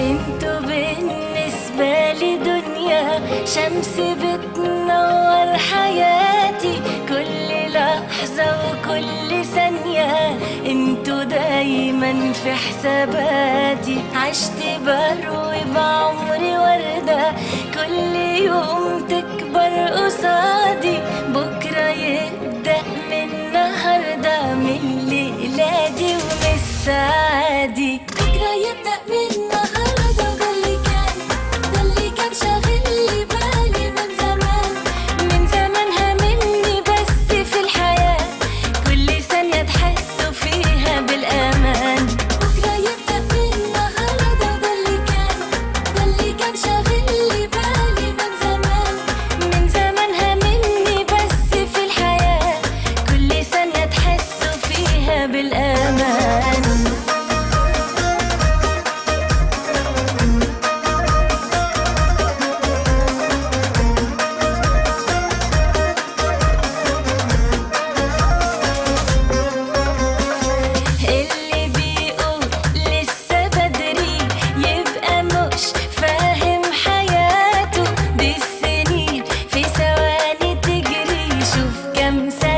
أنتوا بالنسبة لي دنيا شمس بتنور حياتي. كل لحظة وكل ثانية أنتوا دايما في حساباتي. عشت بروي بعمري وردة كل يوم تكبر قصادي. بكرة يبدأ من النهاردة من ليلادي ومن السعادة them say